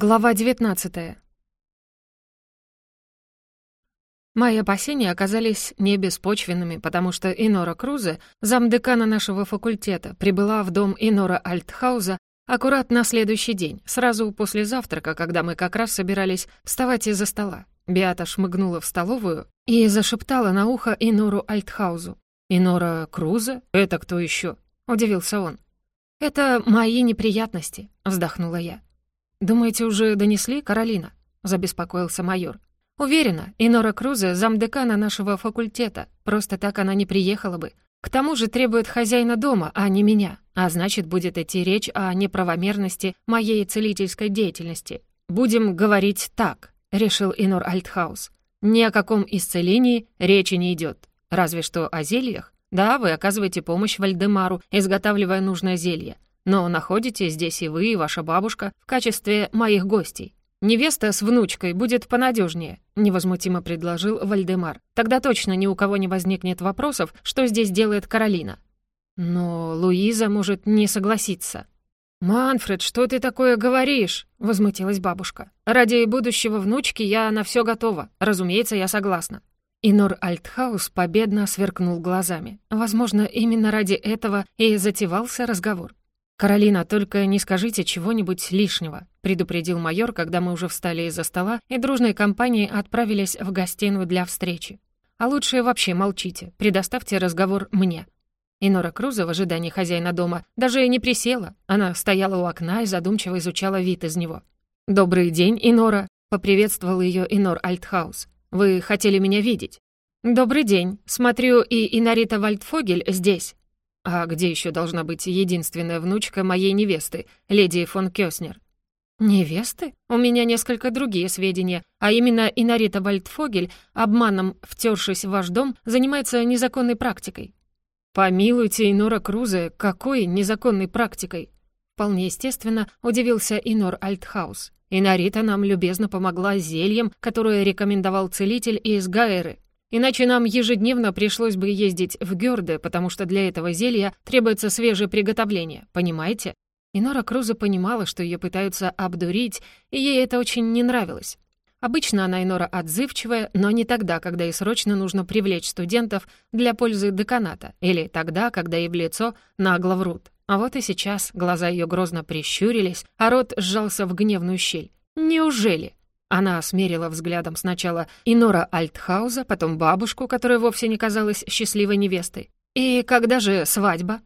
Глава 19 Мои опасения оказались не беспочвенными, потому что Инора Крузе, замдекана нашего факультета, прибыла в дом Инора Альтхауза аккурат на следующий день, сразу после завтрака, когда мы как раз собирались вставать из-за стола. Биата шмыгнула в столовую и зашептала на ухо Инору Альтхаузу. «Инора Крузе? Это кто еще? удивился он. «Это мои неприятности», — вздохнула я. «Думаете, уже донесли, Каролина?» — забеспокоился майор. «Уверена, Инора Крузе — замдекана нашего факультета. Просто так она не приехала бы. К тому же требует хозяина дома, а не меня. А значит, будет идти речь о неправомерности моей целительской деятельности. Будем говорить так», — решил Инор Альтхаус. «Ни о каком исцелении речи не идет. Разве что о зельях. Да, вы оказываете помощь Вальдемару, изготавливая нужное зелье. Но находитесь здесь и вы, и ваша бабушка в качестве моих гостей. Невеста с внучкой будет понадежнее, невозмутимо предложил Вальдемар. Тогда точно ни у кого не возникнет вопросов, что здесь делает Каролина. Но Луиза может не согласиться. «Манфред, что ты такое говоришь?» — возмутилась бабушка. «Ради будущего внучки я на все готова. Разумеется, я согласна». Инор Альтхаус победно сверкнул глазами. Возможно, именно ради этого и затевался разговор. «Каролина, только не скажите чего-нибудь лишнего», — предупредил майор, когда мы уже встали из-за стола и дружной компанией отправились в гостиную для встречи. «А лучше вообще молчите, предоставьте разговор мне». Инора Круза в ожидании хозяина дома даже и не присела. Она стояла у окна и задумчиво изучала вид из него. «Добрый день, Инора», — поприветствовал ее Инор Альтхаус. «Вы хотели меня видеть?» «Добрый день. Смотрю, и Инарита Вальдфогель здесь». А где еще должна быть единственная внучка моей невесты, леди фон Кёснер? «Невесты? У меня несколько другие сведения, а именно Инарита Вальдфогель, обманом втершись в ваш дом, занимается незаконной практикой». «Помилуйте, Инора Крузе, какой незаконной практикой?» Вполне естественно, удивился Инор Альтхаус. Инарита нам любезно помогла зельем, которое рекомендовал целитель из Гайеры. Иначе нам ежедневно пришлось бы ездить в Гёрде, потому что для этого зелья требуется свежее приготовление, понимаете? И Нора Круза понимала, что ее пытаются обдурить, и ей это очень не нравилось. Обычно она Инора отзывчивая, но не тогда, когда ей срочно нужно привлечь студентов для пользы деканата, или тогда, когда ей в лицо нагло врут. А вот и сейчас глаза ее грозно прищурились, а рот сжался в гневную щель. Неужели? Она смерила взглядом сначала Инора Альтхауза, потом бабушку, которая вовсе не казалась счастливой невестой. «И когда же свадьба?»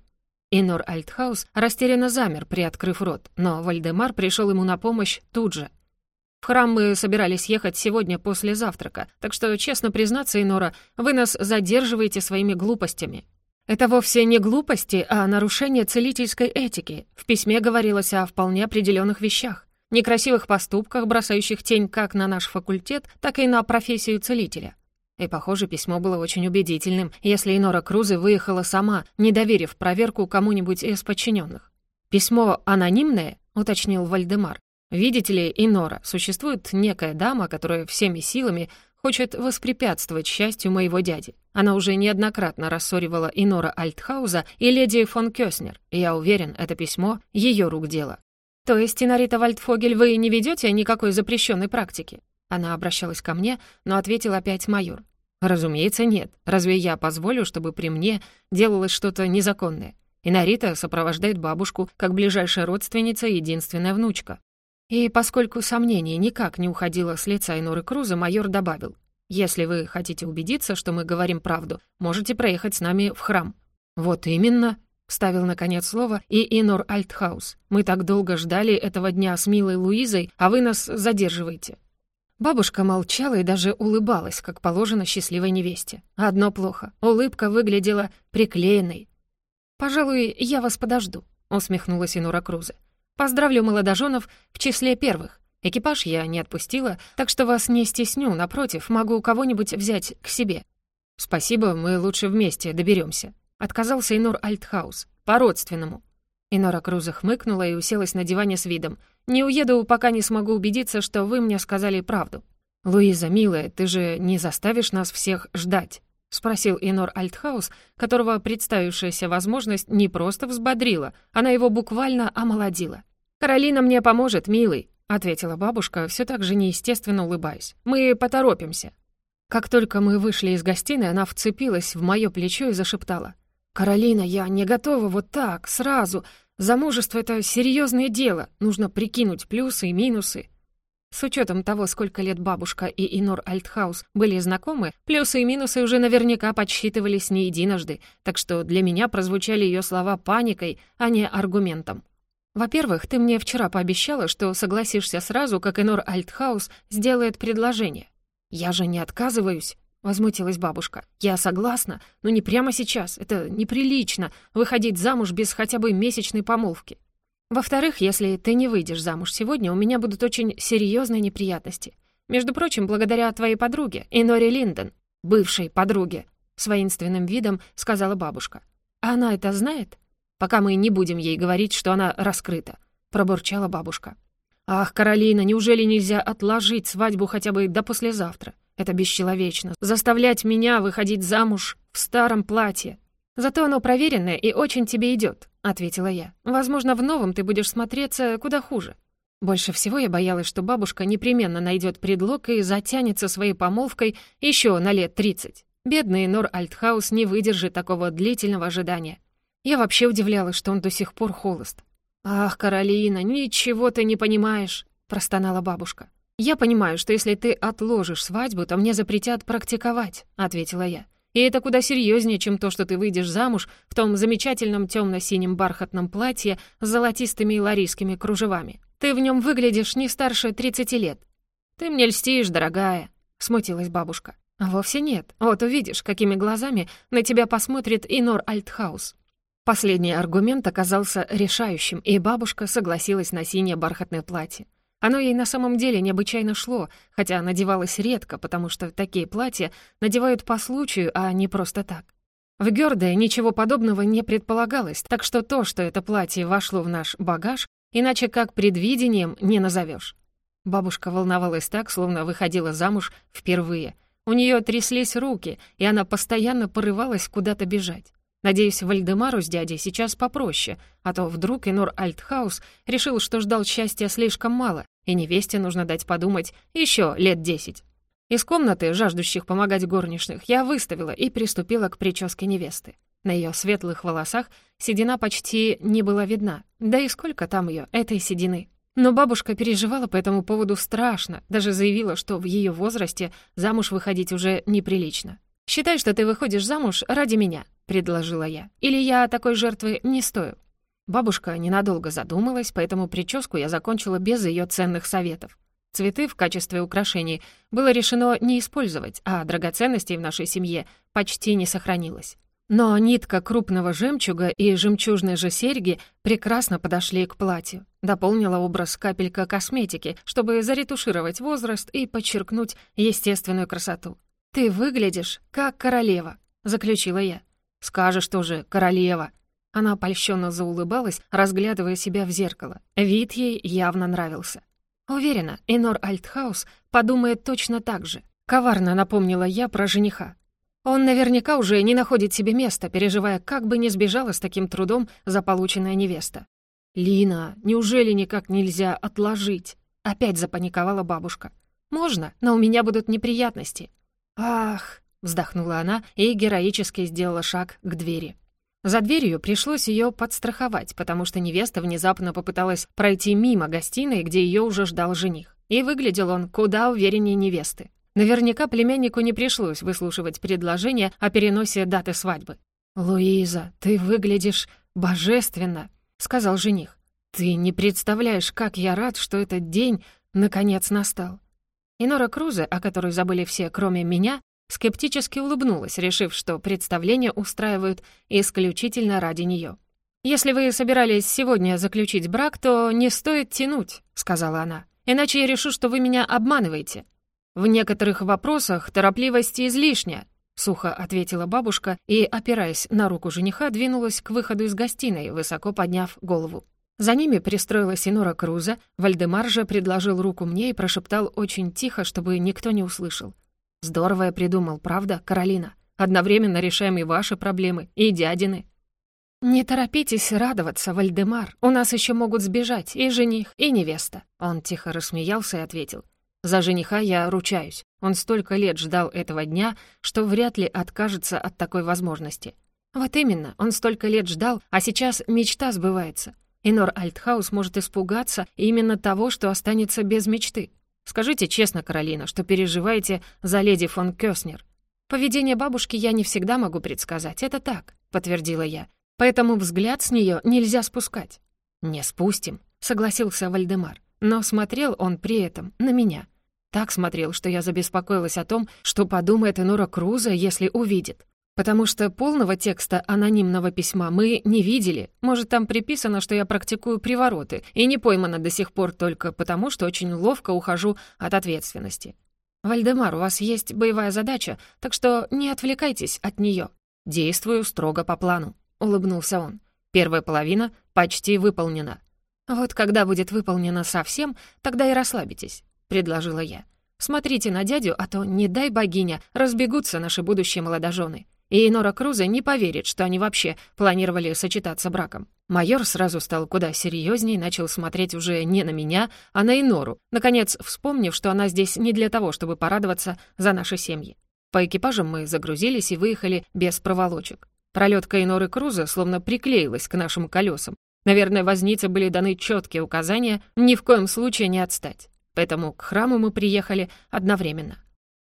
Инор Альтхаус растерянно замер, приоткрыв рот, но Вальдемар пришел ему на помощь тут же. «В храм мы собирались ехать сегодня после завтрака, так что, честно признаться, Инора, вы нас задерживаете своими глупостями». «Это вовсе не глупости, а нарушение целительской этики. В письме говорилось о вполне определенных вещах некрасивых поступках, бросающих тень как на наш факультет, так и на профессию целителя. И, похоже, письмо было очень убедительным, если Инора Крузе выехала сама, не доверив проверку кому-нибудь из подчиненных. «Письмо анонимное?» — уточнил Вальдемар. «Видите ли, Инора, существует некая дама, которая всеми силами хочет воспрепятствовать счастью моего дяди. Она уже неоднократно рассоривала Инора Альтхауза и леди фон Кёснер, я уверен, это письмо — ее рук дело. «То есть, Инарита Вальдфогель, вы не ведете никакой запрещенной практики?» Она обращалась ко мне, но ответил опять майор. «Разумеется, нет. Разве я позволю, чтобы при мне делалось что-то незаконное? Инарита сопровождает бабушку как ближайшая родственница и единственная внучка». И поскольку сомнение никак не уходило с лица Иноры Круза, майор добавил, «Если вы хотите убедиться, что мы говорим правду, можете проехать с нами в храм». «Вот именно», Вставил, наконец, слово и Инор Альтхаус. «Мы так долго ждали этого дня с милой Луизой, а вы нас задерживаете». Бабушка молчала и даже улыбалась, как положено счастливой невесте. Одно плохо. Улыбка выглядела приклеенной. «Пожалуй, я вас подожду», — усмехнулась Инора Крузе. «Поздравлю молодоженов в числе первых. Экипаж я не отпустила, так что вас не стесню, напротив, могу кого-нибудь взять к себе». «Спасибо, мы лучше вместе доберемся. Отказался Инор Альтхаус. По-родственному. Инора Круза хмыкнула и уселась на диване с видом. «Не уеду, пока не смогу убедиться, что вы мне сказали правду». «Луиза, милая, ты же не заставишь нас всех ждать?» — спросил Инор Альтхаус, которого представившаяся возможность не просто взбодрила, она его буквально омолодила. «Каролина мне поможет, милый», — ответила бабушка, все так же неестественно улыбаясь. «Мы поторопимся». Как только мы вышли из гостиной, она вцепилась в мое плечо и зашептала. «Каролина, я не готова вот так, сразу. Замужество — это серьезное дело. Нужно прикинуть плюсы и минусы. С учетом того, сколько лет бабушка и Инор Альтхаус были знакомы, плюсы и минусы уже наверняка подсчитывались не единожды, так что для меня прозвучали ее слова паникой, а не аргументом. «Во-первых, ты мне вчера пообещала, что согласишься сразу, как Инор Альтхаус сделает предложение». «Я же не отказываюсь», — возмутилась бабушка. «Я согласна, но не прямо сейчас. Это неприлично — выходить замуж без хотя бы месячной помолвки. Во-вторых, если ты не выйдешь замуж сегодня, у меня будут очень серьезные неприятности. Между прочим, благодаря твоей подруге, Инори Линдон, бывшей подруге, с воинственным видом сказала бабушка. А она это знает? Пока мы не будем ей говорить, что она раскрыта, пробурчала бабушка. Ах, Каролина, неужели нельзя отложить свадьбу хотя бы до послезавтра? Это бесчеловечно. Заставлять меня выходить замуж в старом платье. Зато оно проверенное и очень тебе идет, ответила я. Возможно, в новом ты будешь смотреться куда хуже. Больше всего я боялась, что бабушка непременно найдет предлог и затянется своей помолвкой еще на лет тридцать. Бедный Нор Альтхаус не выдержит такого длительного ожидания. Я вообще удивлялась, что он до сих пор холост. «Ах, Каролина, ничего ты не понимаешь», — простонала бабушка. «Я понимаю, что если ты отложишь свадьбу, то мне запретят практиковать», — ответила я. И это куда серьезнее, чем то, что ты выйдешь замуж в том замечательном темно-синем бархатном платье с золотистыми ларийскими кружевами. Ты в нем выглядишь не старше 30 лет. Ты мне льстишь, дорогая, смутилась бабушка. Вовсе нет. Вот увидишь, какими глазами на тебя посмотрит Инор Альтхаус. Последний аргумент оказался решающим, и бабушка согласилась на синее бархатное платье. Оно ей на самом деле необычайно шло, хотя надевалось редко, потому что такие платья надевают по случаю, а не просто так. В Гёрде ничего подобного не предполагалось, так что то, что это платье вошло в наш багаж, иначе как предвидением не назовешь. Бабушка волновалась так, словно выходила замуж впервые. У нее тряслись руки, и она постоянно порывалась куда-то бежать. Надеюсь, Вальдемару с дядей сейчас попроще, а то вдруг Инор Альтхаус решил, что ждал счастья слишком мало, и невесте нужно дать подумать еще лет десять. Из комнаты, жаждущих помогать горничных, я выставила и приступила к прическе невесты. На ее светлых волосах седина почти не была видна, да и сколько там ее, этой седины. Но бабушка переживала по этому поводу страшно, даже заявила, что в ее возрасте замуж выходить уже неприлично. «Считай, что ты выходишь замуж ради меня», — предложила я. «Или я такой жертвы не стою?» Бабушка ненадолго задумалась, поэтому прическу я закончила без ее ценных советов. Цветы в качестве украшений было решено не использовать, а драгоценностей в нашей семье почти не сохранилось. Но нитка крупного жемчуга и жемчужные же серьги прекрасно подошли к платью. Дополнила образ капелька косметики, чтобы заретушировать возраст и подчеркнуть естественную красоту. «Ты выглядишь как королева», — заключила я. «Скажешь тоже, королева». Она польщенно заулыбалась, разглядывая себя в зеркало. Вид ей явно нравился. Уверена, Энор Альтхаус подумает точно так же. Коварно напомнила я про жениха. Он наверняка уже не находит себе места, переживая, как бы не сбежала с таким трудом заполученная невеста. «Лина, неужели никак нельзя отложить?» Опять запаниковала бабушка. «Можно, но у меня будут неприятности. «Ах!» — вздохнула она и героически сделала шаг к двери. За дверью пришлось ее подстраховать, потому что невеста внезапно попыталась пройти мимо гостиной, где ее уже ждал жених. И выглядел он куда увереннее невесты. Наверняка племяннику не пришлось выслушивать предложение о переносе даты свадьбы. «Луиза, ты выглядишь божественно», — сказал жених. «Ты не представляешь, как я рад, что этот день наконец настал. И Нора Крузе, о которой забыли все, кроме меня, скептически улыбнулась, решив, что представление устраивают исключительно ради нее. «Если вы собирались сегодня заключить брак, то не стоит тянуть», — сказала она. «Иначе я решу, что вы меня обманываете». «В некоторых вопросах торопливость излишняя», — сухо ответила бабушка и, опираясь на руку жениха, двинулась к выходу из гостиной, высоко подняв голову. За ними пристроилась Инора Круза, Вальдемар же предложил руку мне и прошептал очень тихо, чтобы никто не услышал. «Здорово я придумал, правда, Каролина? Одновременно решаем и ваши проблемы, и дядины». «Не торопитесь радоваться, Вальдемар. У нас еще могут сбежать и жених, и невеста». Он тихо рассмеялся и ответил. «За жениха я ручаюсь. Он столько лет ждал этого дня, что вряд ли откажется от такой возможности». «Вот именно, он столько лет ждал, а сейчас мечта сбывается. Инор Альтхаус может испугаться именно того, что останется без мечты. Скажите честно, Каролина, что переживаете за леди фон Кёснер. Поведение бабушки я не всегда могу предсказать, это так, подтвердила я. Поэтому взгляд с нее нельзя спускать. Не спустим, согласился Вальдемар. Но смотрел он при этом на меня. Так смотрел, что я забеспокоилась о том, что подумает Энора Круза, если увидит. Потому что полного текста анонимного письма мы не видели. Может, там приписано, что я практикую привороты и не поймана до сих пор только потому, что очень ловко ухожу от ответственности. «Вальдемар, у вас есть боевая задача, так что не отвлекайтесь от нее. Действую строго по плану», — улыбнулся он. «Первая половина почти выполнена». «Вот когда будет выполнена совсем, тогда и расслабитесь», — предложила я. «Смотрите на дядю, а то, не дай богиня, разбегутся наши будущие молодожены. И Нора Круза не поверит, что они вообще планировали сочетаться браком. Майор сразу стал куда серьезней, начал смотреть уже не на меня, а на Инору, наконец вспомнив, что она здесь не для того, чтобы порадоваться за наши семьи. По экипажам мы загрузились и выехали без проволочек. Пролетка Иноры Круза словно приклеилась к нашим колесам. Наверное, вознице были даны четкие указания ни в коем случае не отстать. Поэтому к храму мы приехали одновременно.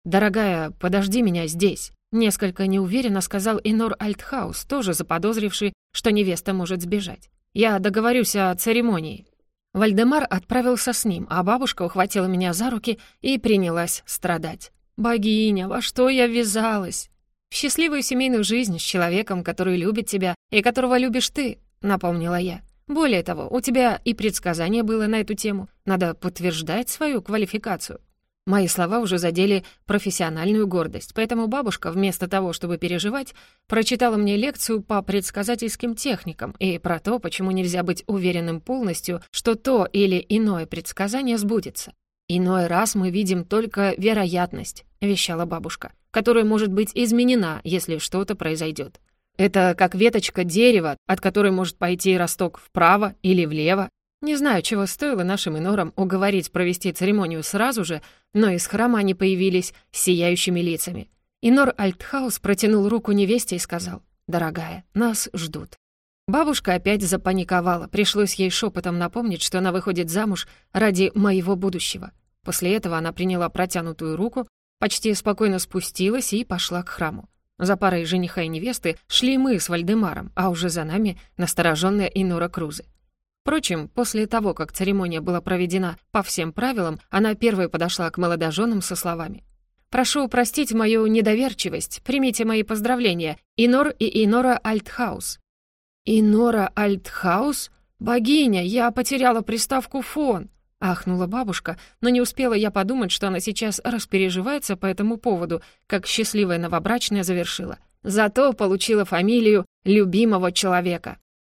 «Дорогая, подожди меня здесь», Несколько неуверенно сказал Инор Альтхаус, тоже заподозривший, что невеста может сбежать. «Я договорюсь о церемонии». Вальдемар отправился с ним, а бабушка ухватила меня за руки и принялась страдать. «Богиня, во что я ввязалась?» «В счастливую семейную жизнь с человеком, который любит тебя и которого любишь ты», — напомнила я. «Более того, у тебя и предсказание было на эту тему. Надо подтверждать свою квалификацию». Мои слова уже задели профессиональную гордость, поэтому бабушка, вместо того, чтобы переживать, прочитала мне лекцию по предсказательским техникам и про то, почему нельзя быть уверенным полностью, что то или иное предсказание сбудется. «Иной раз мы видим только вероятность», — вещала бабушка, «которая может быть изменена, если что-то произойдет. Это как веточка дерева, от которой может пойти росток вправо или влево, не знаю, чего стоило нашим инорам уговорить провести церемонию сразу же, но из храма они появились с сияющими лицами. Инор Альтхаус протянул руку невесте и сказал, «Дорогая, нас ждут». Бабушка опять запаниковала, пришлось ей шепотом напомнить, что она выходит замуж ради моего будущего. После этого она приняла протянутую руку, почти спокойно спустилась и пошла к храму. За парой жениха и невесты шли мы с Вальдемаром, а уже за нами настороженная Инора Крузы. Впрочем, после того, как церемония была проведена по всем правилам, она первой подошла к молодоженам со словами. «Прошу простить мою недоверчивость, примите мои поздравления, Инор и Инора Альтхаус». «Инора Альтхаус? Богиня, я потеряла приставку «фон», — ахнула бабушка, но не успела я подумать, что она сейчас распереживается по этому поводу, как счастливая новобрачная завершила. Зато получила фамилию любимого человека.